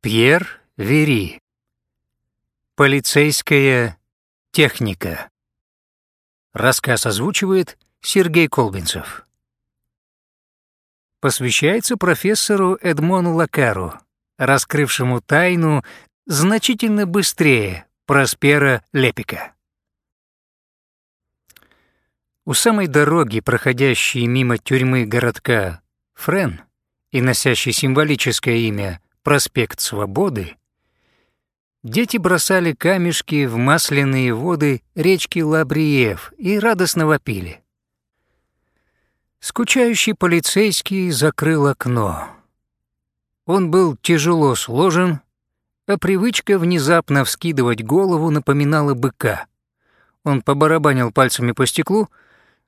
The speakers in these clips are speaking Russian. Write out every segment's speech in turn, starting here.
Пьер Вери. Полицейская техника. Рассказ озвучивает Сергей Колбинцев. Посвящается профессору Эдмону Лакару, раскрывшему тайну значительно быстрее Проспера Лепика. У самой дороги, проходящей мимо тюрьмы городка Френ и носящей символическое имя проспект Свободы, дети бросали камешки в масляные воды речки Лабриев и радостно вопили. Скучающий полицейский закрыл окно. Он был тяжело сложен, а привычка внезапно вскидывать голову напоминала быка. Он побарабанил пальцами по стеклу,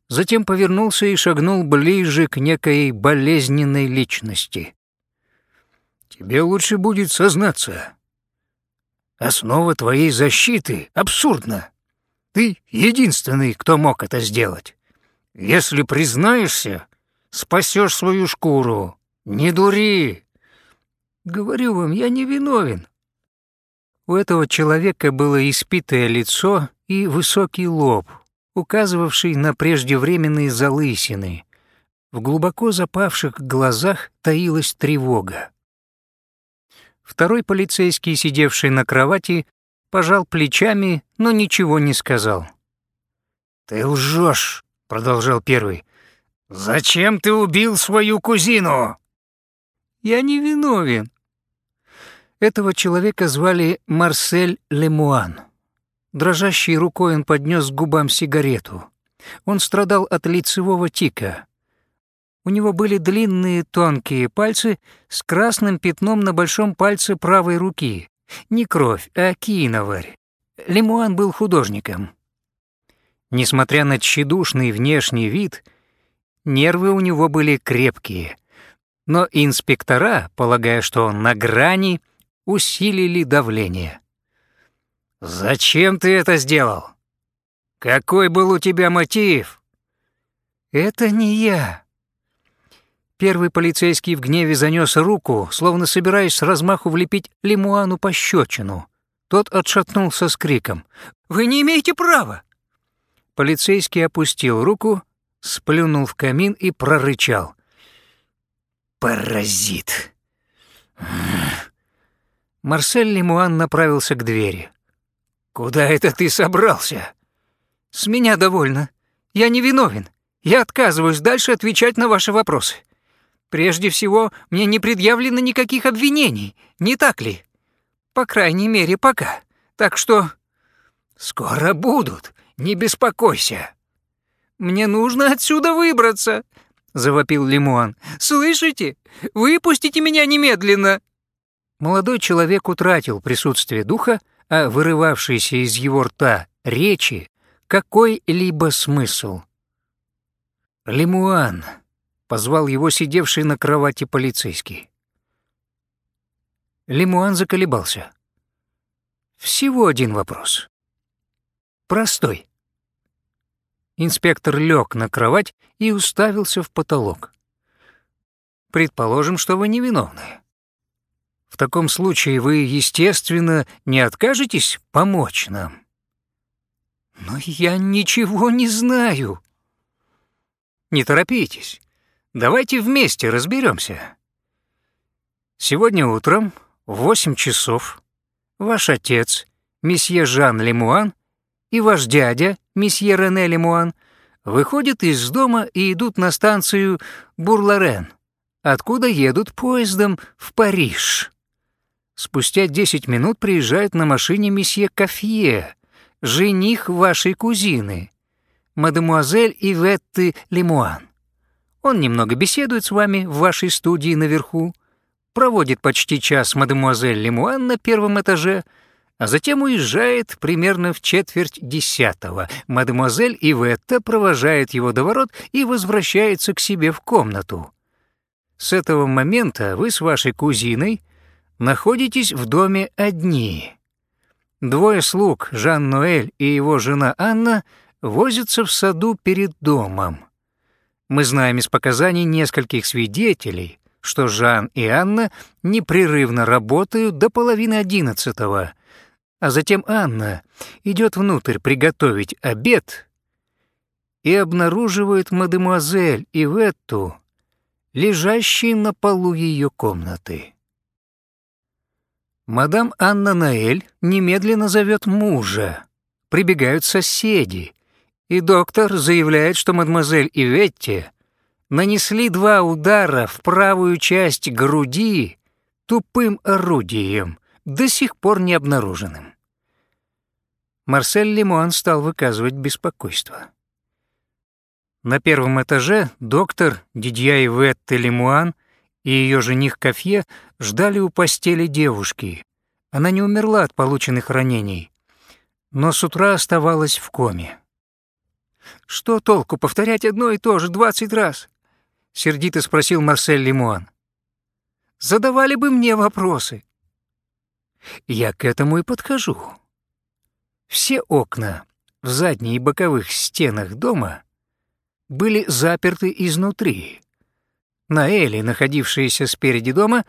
затем повернулся и шагнул ближе к некой болезненной личности. Тебе лучше будет сознаться. Основа твоей защиты абсурдна. Ты единственный, кто мог это сделать. Если признаешься, спасешь свою шкуру. Не дури. Говорю вам, я не виновен. У этого человека было испитое лицо и высокий лоб, указывавший на преждевременные залысины. В глубоко запавших глазах таилась тревога. Второй полицейский, сидевший на кровати, пожал плечами, но ничего не сказал. «Ты лжешь», — продолжал первый. «Зачем ты убил свою кузину?» «Я не виновен». Этого человека звали Марсель Лемуан. Дрожащей рукой он поднес к губам сигарету. Он страдал от лицевого тика. У него были длинные тонкие пальцы с красным пятном на большом пальце правой руки. Не кровь, а киноварь. Лемуан был художником. Несмотря на тщедушный внешний вид, нервы у него были крепкие. Но инспектора, полагая, что он на грани, усилили давление. «Зачем ты это сделал? Какой был у тебя мотив?» «Это не я», Первый полицейский в гневе занес руку, словно собираясь с размаху влепить Лемуану пощечину. Тот отшатнулся с криком. «Вы не имеете права!» Полицейский опустил руку, сплюнул в камин и прорычал. «Паразит!» Марсель Лемуан направился к двери. «Куда это ты собрался?» «С меня довольно. Я не виновен. Я отказываюсь дальше отвечать на ваши вопросы. Прежде всего, мне не предъявлено никаких обвинений, не так ли? По крайней мере, пока. Так что... Скоро будут, не беспокойся. Мне нужно отсюда выбраться, завопил Лимуан. Слышите? Выпустите меня немедленно. Молодой человек утратил присутствие духа, а вырывавшийся из его рта речи какой-либо смысл. Лимуан, позвал его сидевший на кровати полицейский. Лемуан заколебался. Всего один вопрос. Простой. Инспектор лег на кровать и уставился в потолок. Предположим, что вы невиновны. В таком случае вы, естественно, не откажетесь помочь нам. Но я ничего не знаю. Не торопитесь. Давайте вместе разберемся. Сегодня утром в восемь часов ваш отец, месье Жан Лемуан, и ваш дядя, месье Рене Лемуан, выходят из дома и идут на станцию Бурларен, откуда едут поездом в Париж. Спустя десять минут приезжает на машине месье Кафье, жених вашей кузины, мадемуазель Иветты Лемуан. Он немного беседует с вами в вашей студии наверху, проводит почти час мадемуазель Лемуан на первом этаже, а затем уезжает примерно в четверть десятого. Мадемуазель Иветта провожает его до ворот и возвращается к себе в комнату. С этого момента вы с вашей кузиной находитесь в доме одни. Двое слуг, Жан-Ноэль и его жена Анна, возятся в саду перед домом. Мы знаем из показаний нескольких свидетелей, что Жан и Анна непрерывно работают до половины одиннадцатого, а затем Анна идет внутрь приготовить обед и обнаруживает мадемуазель Иветту, лежащей на полу ее комнаты. Мадам Анна Наэль немедленно зовет мужа. Прибегают соседи, и доктор заявляет, что мадемуазель Иветте нанесли два удара в правую часть груди тупым орудием, до сих пор не обнаруженным. Марсель Лимуан стал выказывать беспокойство. На первом этаже доктор Дидья Иветте Лимуан и ее жених Кофье ждали у постели девушки. Она не умерла от полученных ранений, но с утра оставалась в коме. «Что толку повторять одно и то же двадцать раз?» — сердито спросил Марсель Лимуан. «Задавали бы мне вопросы». «Я к этому и подхожу. Все окна в задней и боковых стенах дома были заперты изнутри, Наэли, находившиеся спереди дома,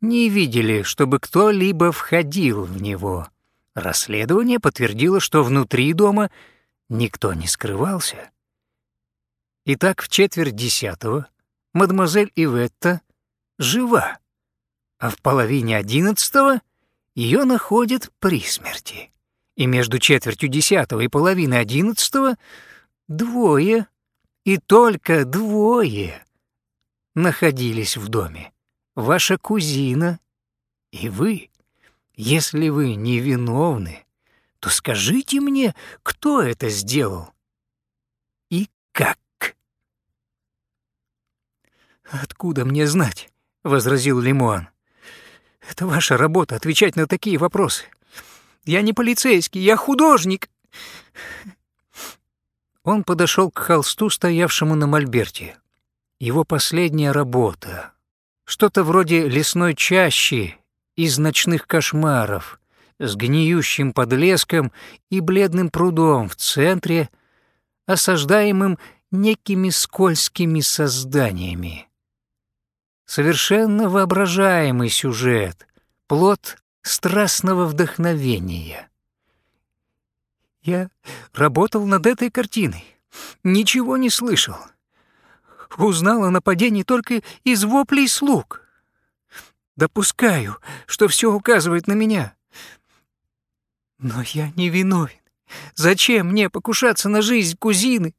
не видели, чтобы кто-либо входил в него. Расследование подтвердило, что внутри дома никто не скрывался. Итак, в четверть десятого мадемуазель Иветта жива, а в половине одиннадцатого ее находят при смерти. И между четвертью десятого и половиной одиннадцатого двое, и только двое находились в доме. Ваша кузина и вы. Если вы невиновны, то скажите мне, кто это сделал и как. «Откуда мне знать?» — возразил Лимуан. «Это ваша работа — отвечать на такие вопросы. Я не полицейский, я художник!» Он подошел к холсту, стоявшему на мольберте его последняя работа. Что-то вроде лесной чащи из ночных кошмаров с гниющим подлеском и бледным прудом в центре, осаждаемым некими скользкими созданиями. Совершенно воображаемый сюжет, плод страстного вдохновения. Я работал над этой картиной, ничего не слышал узнал о нападении только из воплей слуг. Допускаю, что все указывает на меня. Но я не виновен. Зачем мне покушаться на жизнь кузины,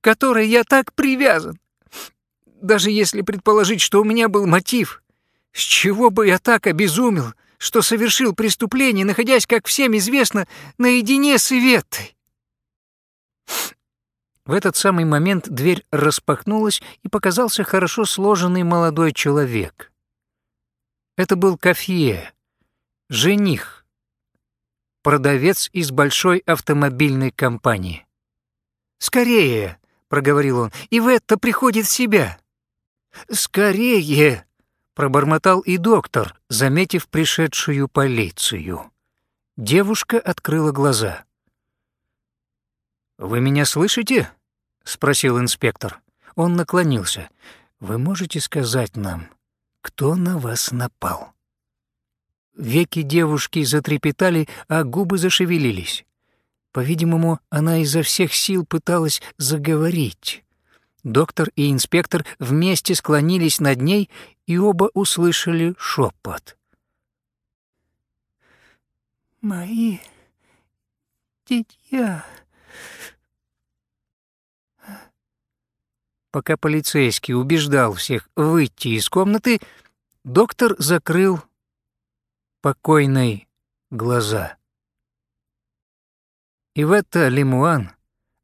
которой я так привязан? Даже если предположить, что у меня был мотив, с чего бы я так обезумел, что совершил преступление, находясь, как всем известно, наедине с Иветтой? В этот самый момент дверь распахнулась, и показался хорошо сложенный молодой человек. Это был Кофье, жених, продавец из большой автомобильной компании. «Скорее!» — проговорил он, — «и в это приходит в себя». «Скорее!» — пробормотал и доктор, заметив пришедшую полицию. Девушка открыла глаза. «Вы меня слышите?» — спросил инспектор. Он наклонился. «Вы можете сказать нам, кто на вас напал?» Веки девушки затрепетали, а губы зашевелились. По-видимому, она изо всех сил пыталась заговорить. Доктор и инспектор вместе склонились над ней и оба услышали шепот. «Мои дитя...» Пока полицейский убеждал всех выйти из комнаты, доктор закрыл покойной глаза. И в это Лемуан,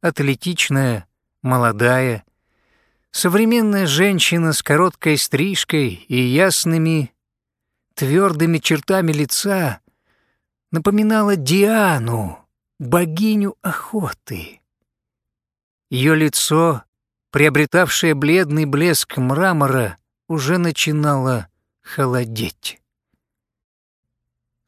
атлетичная, молодая, современная женщина с короткой стрижкой и ясными, твердыми чертами лица, напоминала Диану, богиню охоты. Ее лицо приобретавшая бледный блеск мрамора, уже начинала холодеть.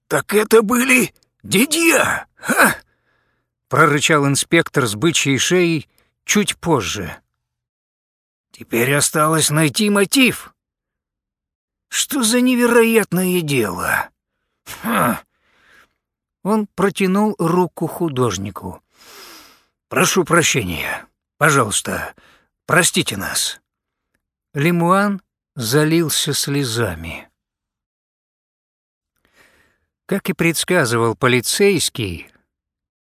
«Так это были дедья, ха!» — прорычал инспектор с бычьей шеей чуть позже. «Теперь осталось найти мотив. Что за невероятное дело? Ха. Он протянул руку художнику. «Прошу прощения. Пожалуйста, простите нас». Лемуан залился слезами. Как и предсказывал полицейский,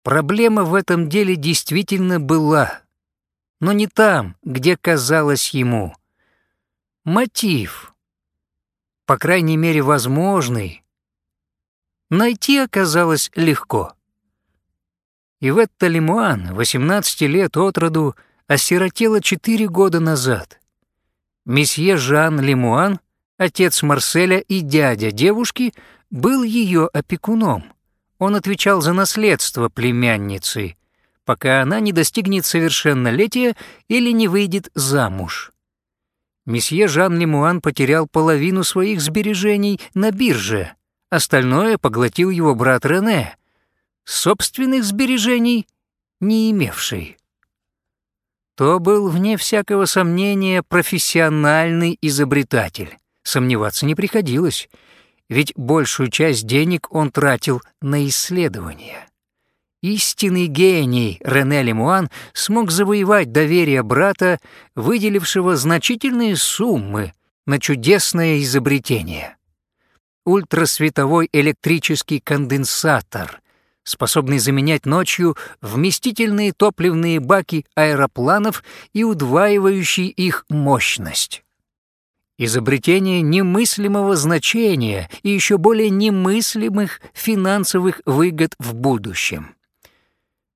проблема в этом деле действительно была, но не там, где казалось ему. Мотив, по крайней мере возможный, найти оказалось легко. Иветта Лемуан, 18 лет от роду, осиротела 4 года назад. Месье Жан Лемуан, отец Марселя и дядя девушки, был ее опекуном. Он отвечал за наследство племянницы, пока она не достигнет совершеннолетия или не выйдет замуж. Месье Жан Лемуан потерял половину своих сбережений на бирже, остальное поглотил его брат Рене — собственных сбережений не имевший. То был, вне всякого сомнения, профессиональный изобретатель. Сомневаться не приходилось, ведь большую часть денег он тратил на исследования. Истинный гений Рене Лемуан смог завоевать доверие брата, выделившего значительные суммы на чудесное изобретение. Ультрасветовой электрический конденсатор, способный заменять ночью вместительные топливные баки аэропланов и удваивающий их мощность. Изобретение немыслимого значения и еще более немыслимых финансовых выгод в будущем.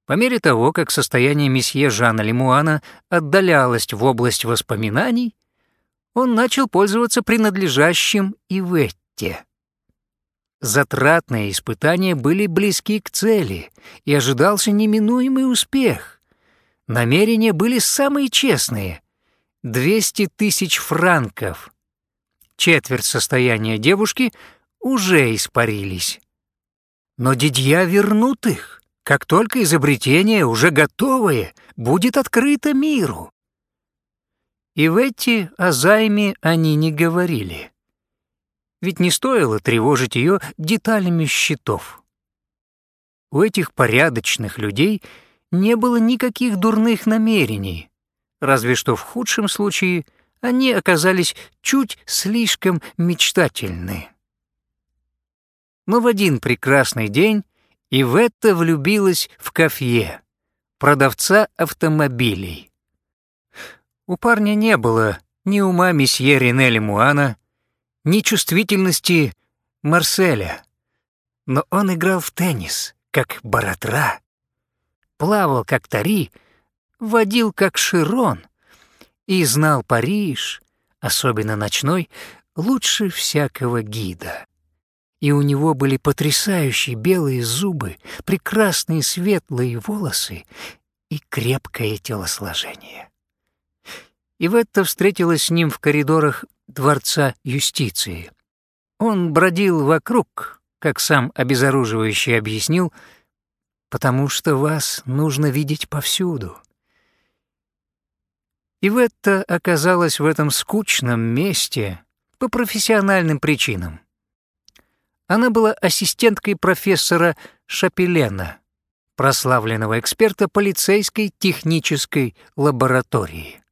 По мере того, как состояние месье Жана Лемуана отдалялось в область воспоминаний, он начал пользоваться принадлежащим Иветте. Затратные испытания были близки к цели, и ожидался неминуемый успех. Намерения были самые честные — 200 тысяч франков. Четверть состояния девушки уже испарились. Но дядья вернут их, как только изобретение, уже готовое, будет открыто миру. И в эти о займе они не говорили ведь не стоило тревожить ее деталями счетов. У этих порядочных людей не было никаких дурных намерений, разве что в худшем случае они оказались чуть слишком мечтательны. Но в один прекрасный день Иветта влюбилась в Кафье, продавца автомобилей. У парня не было ни ума месье Рене Муана, ни чувствительности Марселя. Но он играл в теннис, как Баратра, плавал, как Тари, водил, как Широн, и знал Париж, особенно ночной, лучше всякого гида. И у него были потрясающие белые зубы, прекрасные светлые волосы и крепкое телосложение. И в это встретилась с ним в коридорах Дворца юстиции. Он бродил вокруг, как сам обезоруживающий объяснил, потому что вас нужно видеть повсюду. И в это оказалось в этом скучном месте по профессиональным причинам. Она была ассистенткой профессора Шапелена, прославленного эксперта полицейской технической лаборатории.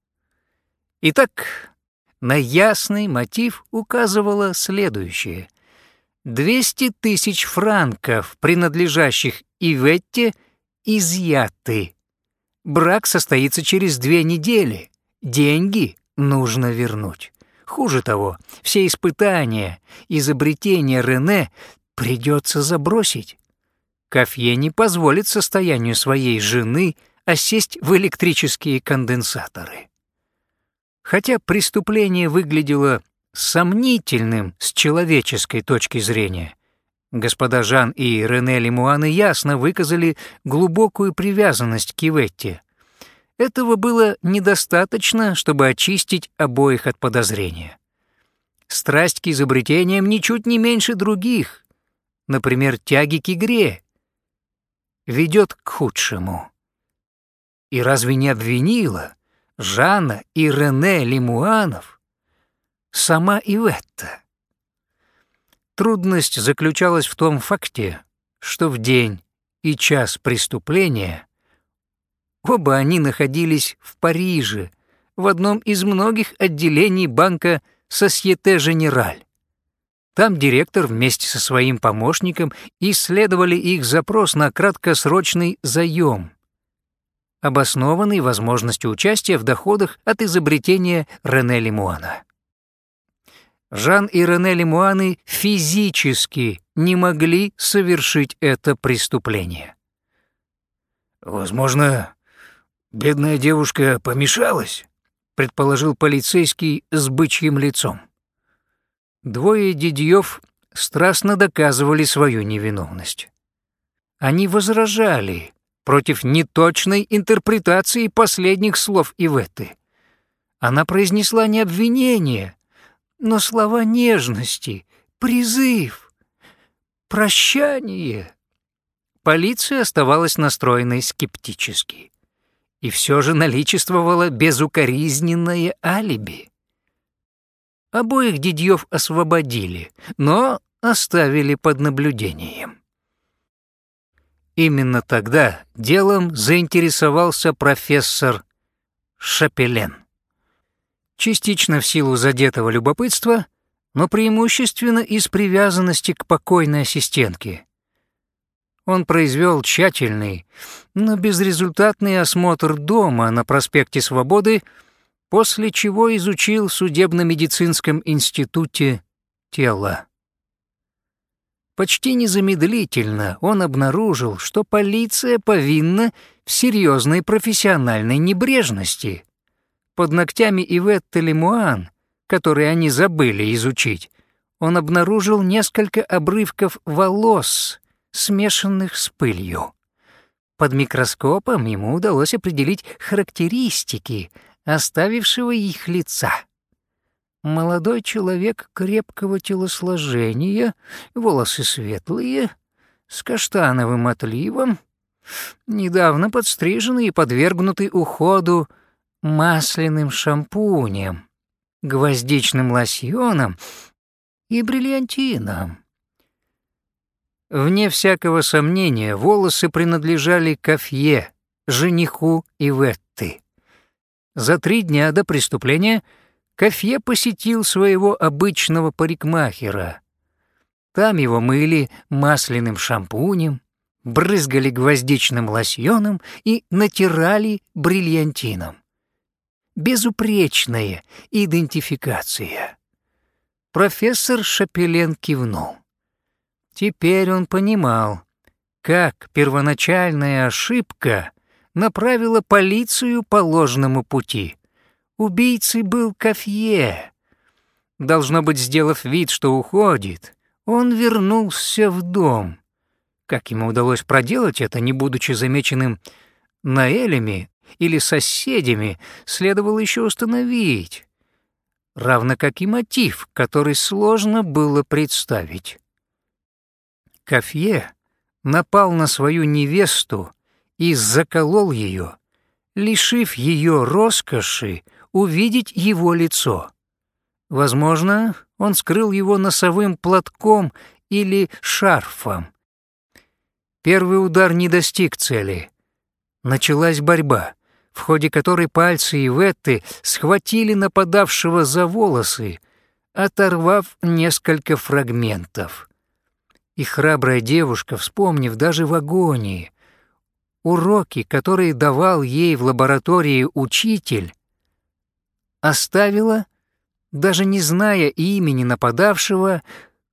Итак, на ясный мотив указывало следующее. 200 тысяч франков, принадлежащих Иветте, изъяты. Брак состоится через две недели. Деньги нужно вернуть. Хуже того, все испытания, изобретения Рене придется забросить. Кофе не позволит состоянию своей жены осесть в электрические конденсаторы. Хотя преступление выглядело сомнительным с человеческой точки зрения, господа Жан и Рене Лемуаны ясно выказали глубокую привязанность к Иветте. Этого было недостаточно, чтобы очистить обоих от подозрения. Страсть к изобретениям ничуть не меньше других, например, тяги к игре, ведет к худшему. И разве не обвинила, Жанна и Рене Лемуанов, сама Иветта. Трудность заключалась в том факте, что в день и час преступления оба они находились в Париже, в одном из многих отделений банка «Сосьете Женераль». Там директор вместе со своим помощником исследовали их запрос на краткосрочный заем, обоснованный возможностью участия в доходах от изобретения Рене Лемуана. Жан и Рене Лемуаны физически не могли совершить это преступление. «Возможно, бедная девушка помешалась», — предположил полицейский с бычьим лицом. Двое дидьев страстно доказывали свою невиновность. Они возражали против неточной интерпретации последних слов Иветты. Она произнесла не обвинение, но слова нежности, призыв, прощание. Полиция оставалась настроенной скептически. И все же наличествовало безукоризненное алиби. Обоих дидьев освободили, но оставили под наблюдением. Именно тогда делом заинтересовался профессор Шапелен частично в силу задетого любопытства, но преимущественно из привязанности к покойной ассистентке. Он произвел тщательный, но безрезультатный осмотр дома на проспекте Свободы, после чего изучил в судебно-медицинском институте тело. Почти незамедлительно он обнаружил, что полиция повинна в серьезной профессиональной небрежности — под ногтями Иветты Лемуан, которые они забыли изучить, он обнаружил несколько обрывков волос, смешанных с пылью. Под микроскопом ему удалось определить характеристики оставившего их лица. Молодой человек крепкого телосложения, волосы светлые, с каштановым отливом, недавно подстриженный и подвергнутый уходу масляным шампунем, гвоздичным лосьоном и бриллиантином. Вне всякого сомнения, волосы принадлежали Кофье, жениху Иветты. За три дня до преступления Кофье посетил своего обычного парикмахера. Там его мыли масляным шампунем, брызгали гвоздичным лосьоном и натирали бриллиантином безупречная идентификация. Профессор Шапелен кивнул. Теперь он понимал, как первоначальная ошибка направила полицию по ложному пути. Убийцей был Кофье. Должно быть, сделав вид, что уходит, он вернулся в дом. Как ему удалось проделать это, не будучи замеченным Наэлями, или соседями следовало еще установить, равно как и мотив, который сложно было представить. Кофье напал на свою невесту и заколол ее, лишив ее роскоши увидеть его лицо. Возможно, он скрыл его носовым платком или шарфом. Первый удар не достиг цели. Началась борьба в ходе которой пальцы Иветты схватили нападавшего за волосы, оторвав несколько фрагментов. И храбрая девушка, вспомнив даже в агонии, уроки, которые давал ей в лаборатории учитель, оставила, даже не зная имени нападавшего,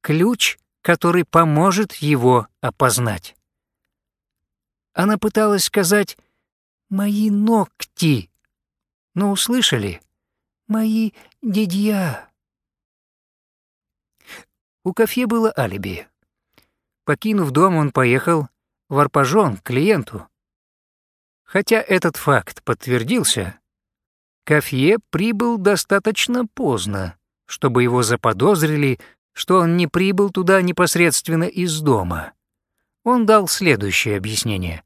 ключ, который поможет его опознать. Она пыталась сказать мои ногти. Но услышали? Мои дедья. У Кофе было алиби. Покинув дом, он поехал в Арпажон к клиенту. Хотя этот факт подтвердился, Кофе прибыл достаточно поздно, чтобы его заподозрили, что он не прибыл туда непосредственно из дома. Он дал следующее объяснение.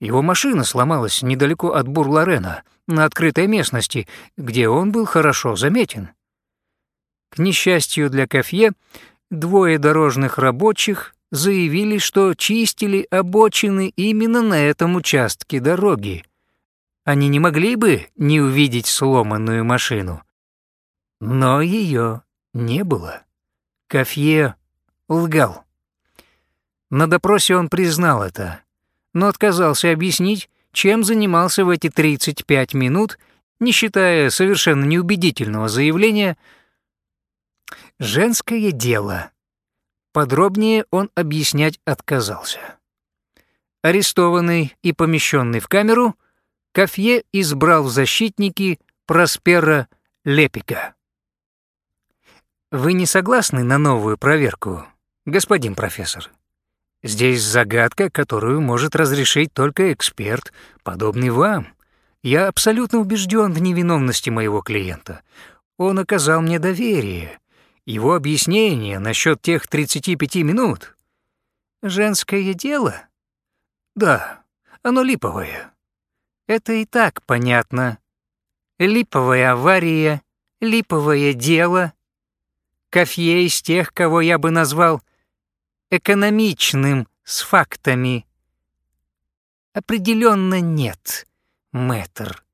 Его машина сломалась недалеко от Бурларена, на открытой местности, где он был хорошо заметен. К несчастью для Кофье, двое дорожных рабочих заявили, что чистили обочины именно на этом участке дороги. Они не могли бы не увидеть сломанную машину. Но ее не было. Кафье лгал. На допросе он признал это, но отказался объяснить, чем занимался в эти 35 минут, не считая совершенно неубедительного заявления «женское дело». Подробнее он объяснять отказался. Арестованный и помещенный в камеру, Кафье избрал защитники Проспера Лепика. «Вы не согласны на новую проверку, господин профессор?» Здесь загадка, которую может разрешить только эксперт, подобный вам. Я абсолютно убежден в невиновности моего клиента. Он оказал мне доверие. Его объяснение насчет тех 35 минут. Женское дело? Да, оно липовое. Это и так понятно. Липовая авария, липовое дело. Кофе из тех, кого я бы назвал экономичным с фактами? Определенно нет, мэтр.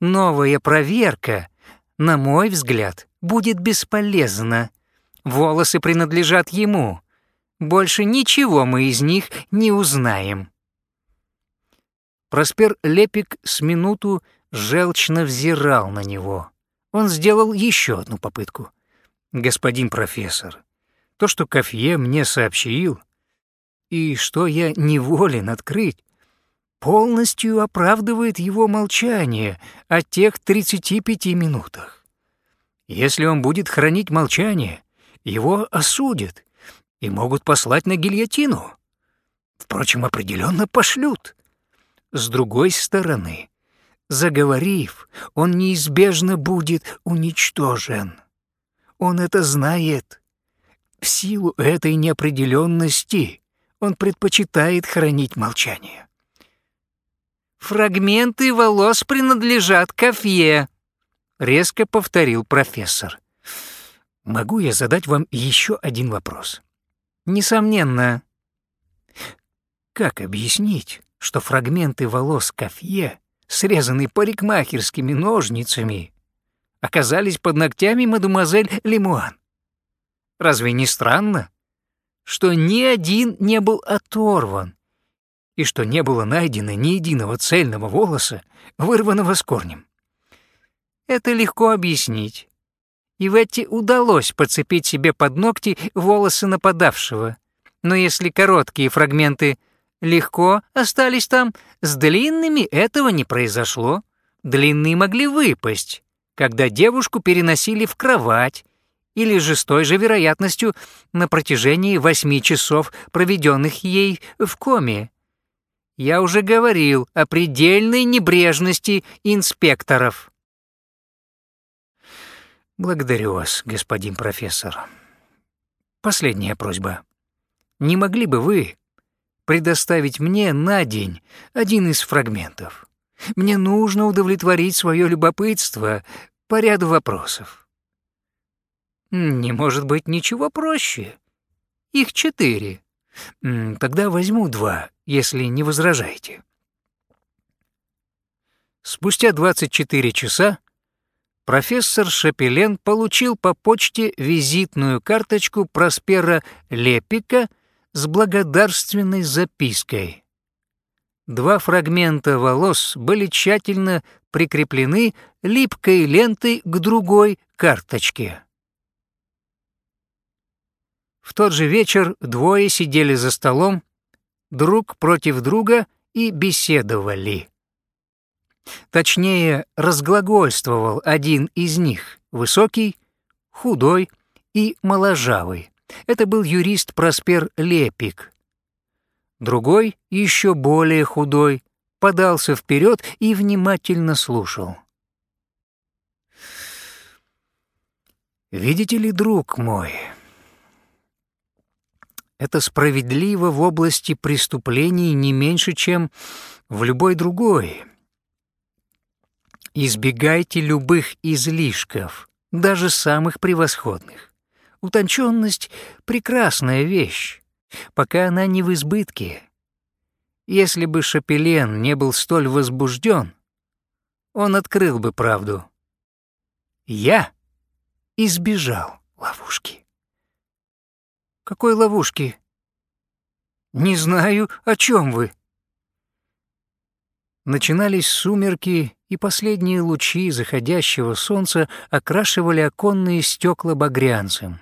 Новая проверка, на мой взгляд, будет бесполезна. Волосы принадлежат ему. Больше ничего мы из них не узнаем. Проспер Лепик с минуту желчно взирал на него. Он сделал еще одну попытку. «Господин профессор, то, что Кофье мне сообщил, и что я неволен открыть, полностью оправдывает его молчание о тех 35 минутах. Если он будет хранить молчание, его осудят и могут послать на гильотину. Впрочем, определенно пошлют. С другой стороны, заговорив, он неизбежно будет уничтожен. Он это знает в силу этой неопределенности он предпочитает хранить молчание. «Фрагменты волос принадлежат Кофье», — резко повторил профессор. «Могу я задать вам еще один вопрос?» «Несомненно». «Как объяснить, что фрагменты волос Кофье, срезанные парикмахерскими ножницами, оказались под ногтями мадемуазель Лемуан?» Разве не странно, что ни один не был оторван и что не было найдено ни единого цельного волоса, вырванного с корнем? Это легко объяснить. И Ветти удалось подцепить себе под ногти волосы нападавшего. Но если короткие фрагменты легко остались там, с длинными этого не произошло. Длинные могли выпасть, когда девушку переносили в кровать или же с той же вероятностью на протяжении восьми часов, проведенных ей в коме. Я уже говорил о предельной небрежности инспекторов. Благодарю вас, господин профессор. Последняя просьба. Не могли бы вы предоставить мне на день один из фрагментов? Мне нужно удовлетворить свое любопытство по ряду вопросов. Не может быть ничего проще. Их четыре. Тогда возьму два, если не возражаете. Спустя 24 часа профессор Шапелен получил по почте визитную карточку Проспера Лепика с благодарственной запиской. Два фрагмента волос были тщательно прикреплены липкой лентой к другой карточке. В тот же вечер двое сидели за столом, друг против друга и беседовали. Точнее, разглагольствовал один из них, высокий, худой и моложавый. Это был юрист Проспер Лепик. Другой, еще более худой, подался вперед и внимательно слушал. «Видите ли, друг мой», это справедливо в области преступлений не меньше, чем в любой другой. Избегайте любых излишков, даже самых превосходных. Утонченность — прекрасная вещь, пока она не в избытке. Если бы Шапелен не был столь возбужден, он открыл бы правду. Я избежал ловушки. Какой ловушки? Не знаю, о чем вы. Начинались сумерки, и последние лучи заходящего солнца окрашивали оконные стекла багрянцем.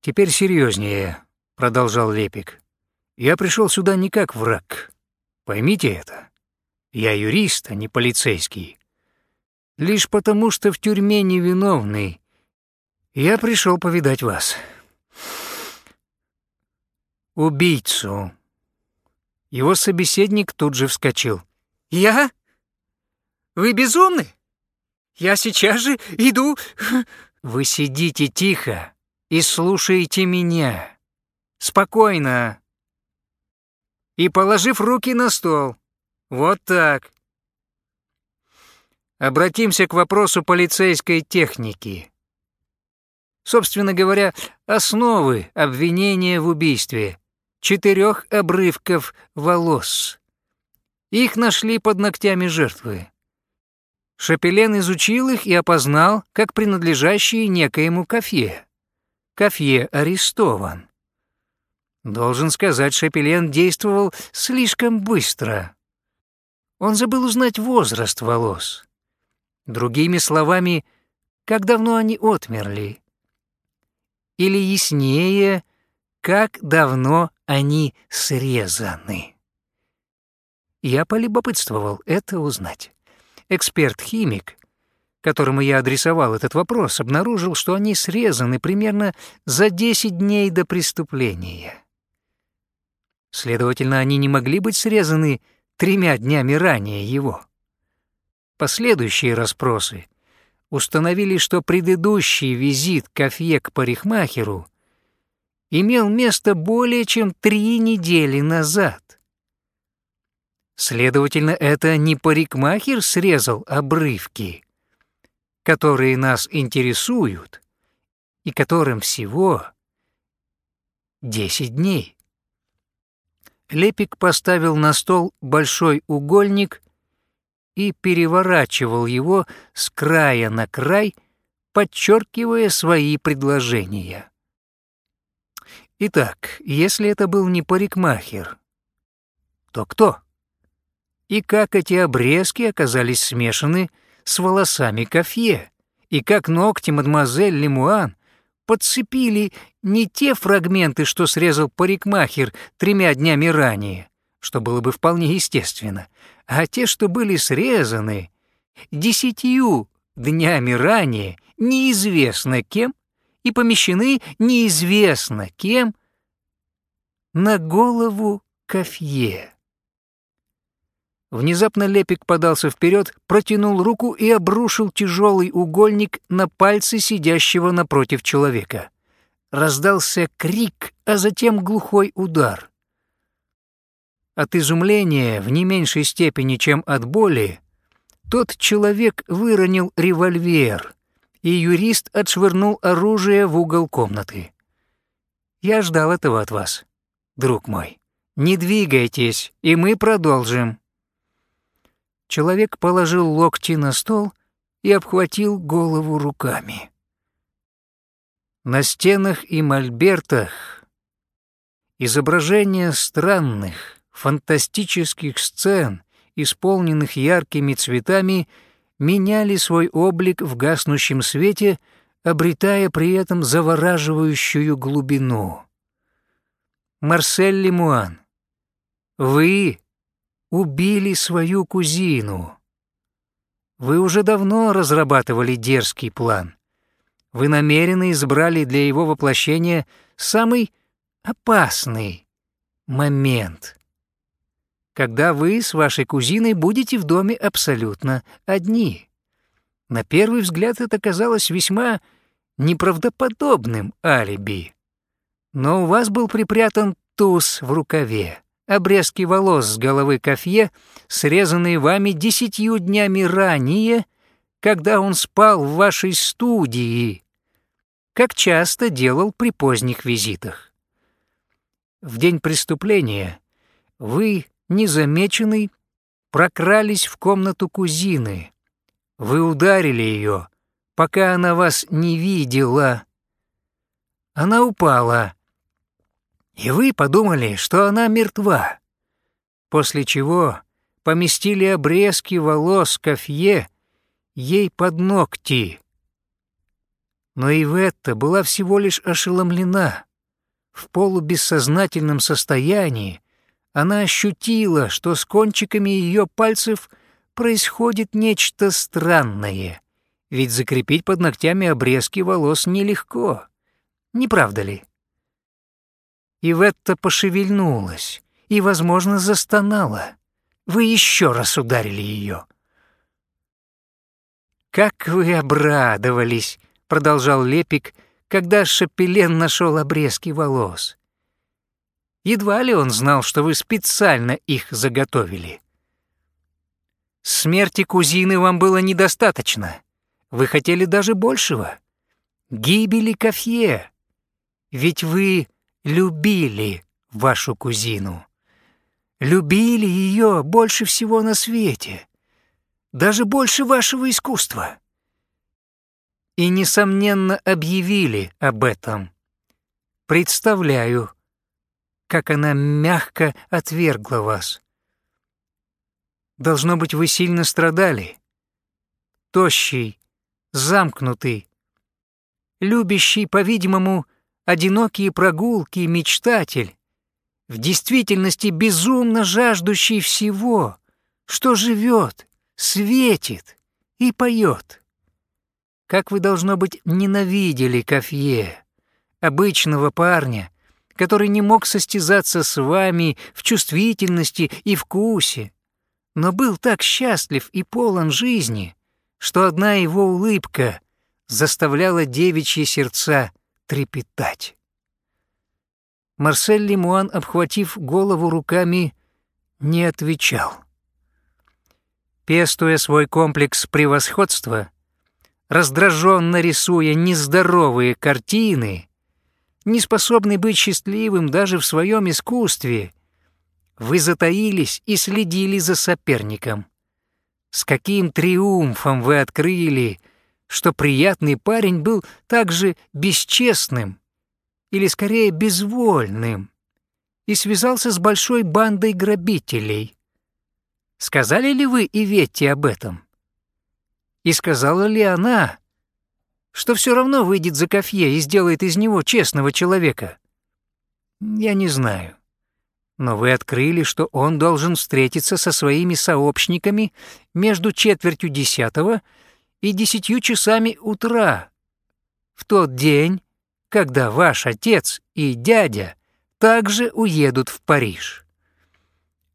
«Теперь серьезнее», — продолжал Лепик. «Я пришел сюда не как враг. Поймите это. Я юрист, а не полицейский. Лишь потому, что в тюрьме невиновный, я пришел повидать вас. Убийцу». Его собеседник тут же вскочил. «Я? Вы безумны? Я сейчас же иду...» «Вы сидите тихо и слушаете меня. Спокойно. И положив руки на стол. Вот так. Обратимся к вопросу полицейской техники. Собственно говоря, основы обвинения в убийстве. Четырех обрывков волос. Их нашли под ногтями жертвы. Шапелен изучил их и опознал как принадлежащие некоему Кофе. Кофе арестован. Должен сказать, Шапелен действовал слишком быстро. Он забыл узнать возраст волос. Другими словами, как давно они отмерли. Или яснее, как давно они срезаны. Я полюбопытствовал это узнать. Эксперт-химик, которому я адресовал этот вопрос, обнаружил, что они срезаны примерно за 10 дней до преступления. Следовательно, они не могли быть срезаны тремя днями ранее его. Последующие расспросы установили, что предыдущий визит Кофье к парикмахеру имел место более чем три недели назад. Следовательно, это не парикмахер срезал обрывки, которые нас интересуют и которым всего 10 дней. Лепик поставил на стол большой угольник и переворачивал его с края на край, подчеркивая свои предложения. Итак, если это был не парикмахер, то кто? И как эти обрезки оказались смешаны с волосами Кофье, и как ногти мадемуазель Лемуан подцепили не те фрагменты, что срезал парикмахер тремя днями ранее, что было бы вполне естественно, а те, что были срезаны десятью днями ранее, неизвестно кем, и помещены неизвестно кем на голову Кофье. Внезапно Лепик подался вперед, протянул руку и обрушил тяжелый угольник на пальцы сидящего напротив человека. Раздался крик, а затем глухой удар. От изумления, в не меньшей степени, чем от боли, тот человек выронил револьвер, и юрист отшвырнул оружие в угол комнаты. «Я ждал этого от вас, друг мой. Не двигайтесь, и мы продолжим». Человек положил локти на стол и обхватил голову руками. На стенах и мольбертах изображения странных, фантастических сцен, исполненных яркими цветами, меняли свой облик в гаснущем свете, обретая при этом завораживающую глубину. Марсель Лемуан, вы убили свою кузину. Вы уже давно разрабатывали дерзкий план. Вы намеренно избрали для его воплощения самый опасный момент, когда вы с вашей кузиной будете в доме абсолютно одни. На первый взгляд это казалось весьма неправдоподобным алиби. Но у вас был припрятан туз в рукаве обрезки волос с головы Кофье, срезанные вами десятью днями ранее, когда он спал в вашей студии. как часто делал при поздних визитах. В день преступления вы, незамеченный, прокрались в комнату кузины. Вы ударили ее, пока она вас не видела. Она упала, и вы подумали, что она мертва, после чего поместили обрезки волос Кофье ей под ногти. Но Иветта была всего лишь ошеломлена. В полубессознательном состоянии она ощутила, что с кончиками ее пальцев происходит нечто странное, ведь закрепить под ногтями обрезки волос нелегко. Не правда ли? Иветта пошевельнулась и, возможно, застонала. Вы еще раз ударили ее. «Как вы обрадовались!» — продолжал Лепик, когда Шапелен нашел обрезки волос. Едва ли он знал, что вы специально их заготовили. Смерти кузины вам было недостаточно. Вы хотели даже большего. Гибели Кофье. Ведь вы любили вашу кузину. Любили ее больше всего на свете. Даже больше вашего искусства. И, несомненно, объявили об этом. Представляю, как она мягко отвергла вас. Должно быть, вы сильно страдали. Тощий, замкнутый, любящий, по-видимому, одинокие прогулки мечтатель, в действительности безумно жаждущий всего, что живет, светит и поет. Как вы, должно быть, ненавидели Кофье, обычного парня, который не мог состязаться с вами в чувствительности и вкусе, но был так счастлив и полон жизни, что одна его улыбка заставляла девичьи сердца трепетать. Марсель Лимуан, обхватив голову руками, не отвечал. Пестуя свой комплекс превосходства, раздраженно рисуя нездоровые картины, не способный быть счастливым даже в своем искусстве, вы затаились и следили за соперником. С каким триумфом вы открыли, что приятный парень был также бесчестным, или скорее безвольным, и связался с большой бандой грабителей. Сказали ли вы Иветте об этом? И сказала ли она, что все равно выйдет за Кофье и сделает из него честного человека? Я не знаю. Но вы открыли, что он должен встретиться со своими сообщниками между четвертью десятого и десятью часами утра, в тот день, когда ваш отец и дядя также уедут в Париж.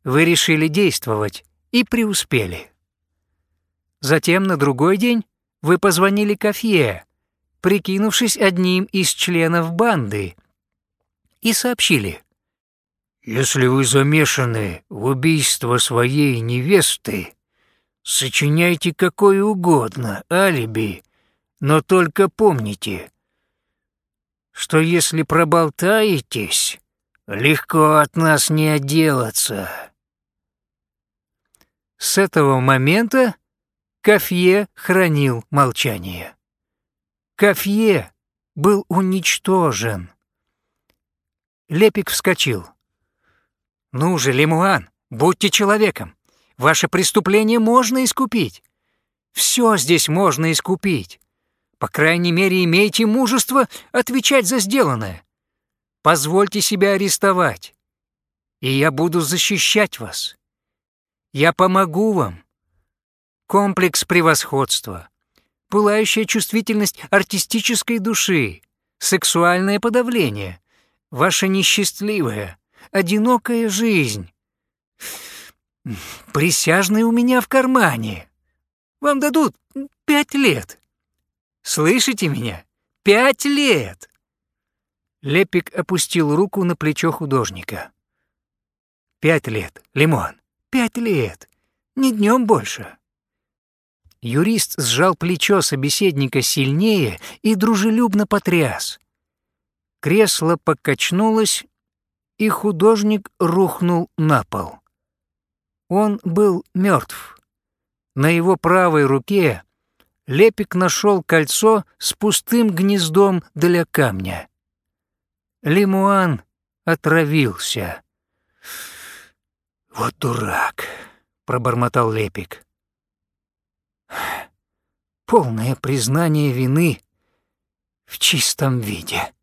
Вы решили действовать и преуспели. Затем на другой день вы позвонили Кофье, прикинувшись одним из членов банды, и сообщили. «Если вы замешаны в убийство своей невесты, сочиняйте какое угодно алиби, но только помните, что если проболтаетесь, легко от нас не отделаться». С этого момента Кофье хранил молчание. Кофье был уничтожен. Лепик вскочил. «Ну же, Лемуан, будьте человеком. Ваше преступление можно искупить. Все здесь можно искупить. По крайней мере, имейте мужество отвечать за сделанное. Позвольте себя арестовать, и я буду защищать вас. Я помогу вам. Комплекс превосходства, пылающая чувствительность артистической души, сексуальное подавление, ваша несчастливая, одинокая жизнь. Присяжный у меня в кармане. Вам дадут пять лет. Слышите меня? Пять лет!» Лепик опустил руку на плечо художника. «Пять лет, Лимон, пять лет, не днем больше. Юрист сжал плечо собеседника сильнее и дружелюбно потряс. Кресло покачнулось, и художник рухнул на пол. Он был мертв. На его правой руке Лепик нашел кольцо с пустым гнездом для камня. Лимуан отравился. «Вот дурак», — пробормотал Лепик. Полное признание вины в чистом виде.